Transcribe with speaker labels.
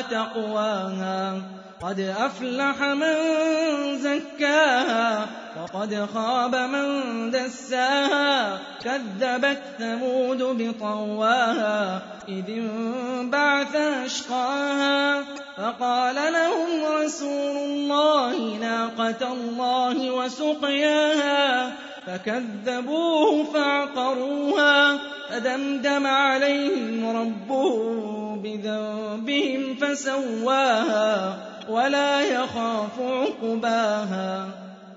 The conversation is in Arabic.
Speaker 1: وتقواها قد أفلح من زكاها وقد خاب من دساها. كذبت ثمود بطواها إذ انبعث أشقاها. فقال لهم رسول الله ناقة الله وسقياها. فكذبوه فعقروها. فدمدم عليهم ربهم بذنبهم فسواها ولا يخاف عقباها